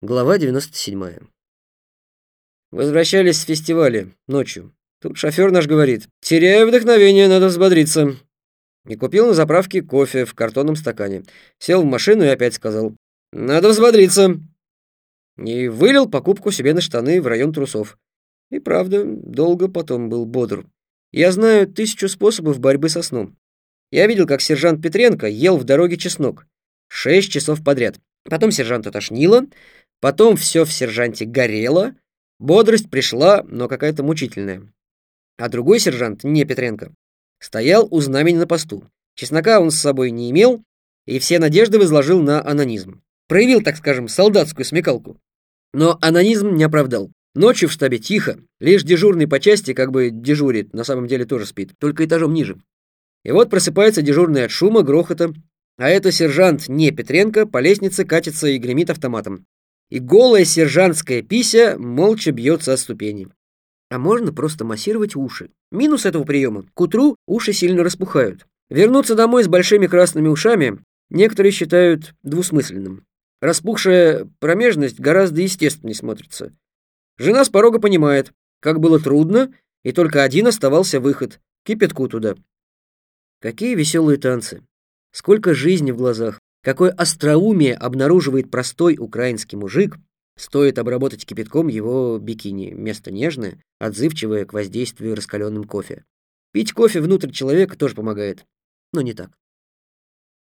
Глава 97. Возвращались с фестиваля ночью. Тут шофер наш говорит, теряю вдохновение, надо взбодриться. И купил на заправке кофе в картонном стакане. Сел в машину и опять сказал, надо взбодриться. И вылил покупку себе на штаны в район трусов. И правда, долго потом был бодр. Я знаю тысячу способов борьбы со сном. Я видел, как сержант Петренко ел в дороге чеснок. Шесть часов подряд. Потом сержанта тошнило, Потом все в сержанте горело, бодрость пришла, но какая-то мучительная. А другой сержант, не Петренко, стоял у знамени на посту. Чеснока он с собой не имел и все надежды возложил на анонизм. Проявил, так скажем, солдатскую смекалку. Но анонизм не оправдал. Ночью в штабе тихо, лишь дежурный по части как бы дежурит, на самом деле тоже спит, только этажом ниже. И вот просыпается дежурный от шума, грохота, а это сержант не Петренко по лестнице катится и гремит автоматом и голая сержантская пися молча бьется о ступени. А можно просто массировать уши. Минус этого приема – к утру уши сильно распухают. Вернуться домой с большими красными ушами некоторые считают двусмысленным. Распухшая промежность гораздо естественнее смотрится. Жена с порога понимает, как было трудно, и только один оставался выход – кипятку туда. Какие веселые танцы! Сколько жизни в глазах! Какое остроумие обнаруживает простой украинский мужик, стоит обработать кипятком его бикини, место нежное, отзывчивое к воздействию раскаленным кофе. Пить кофе внутрь человека тоже помогает, но не так.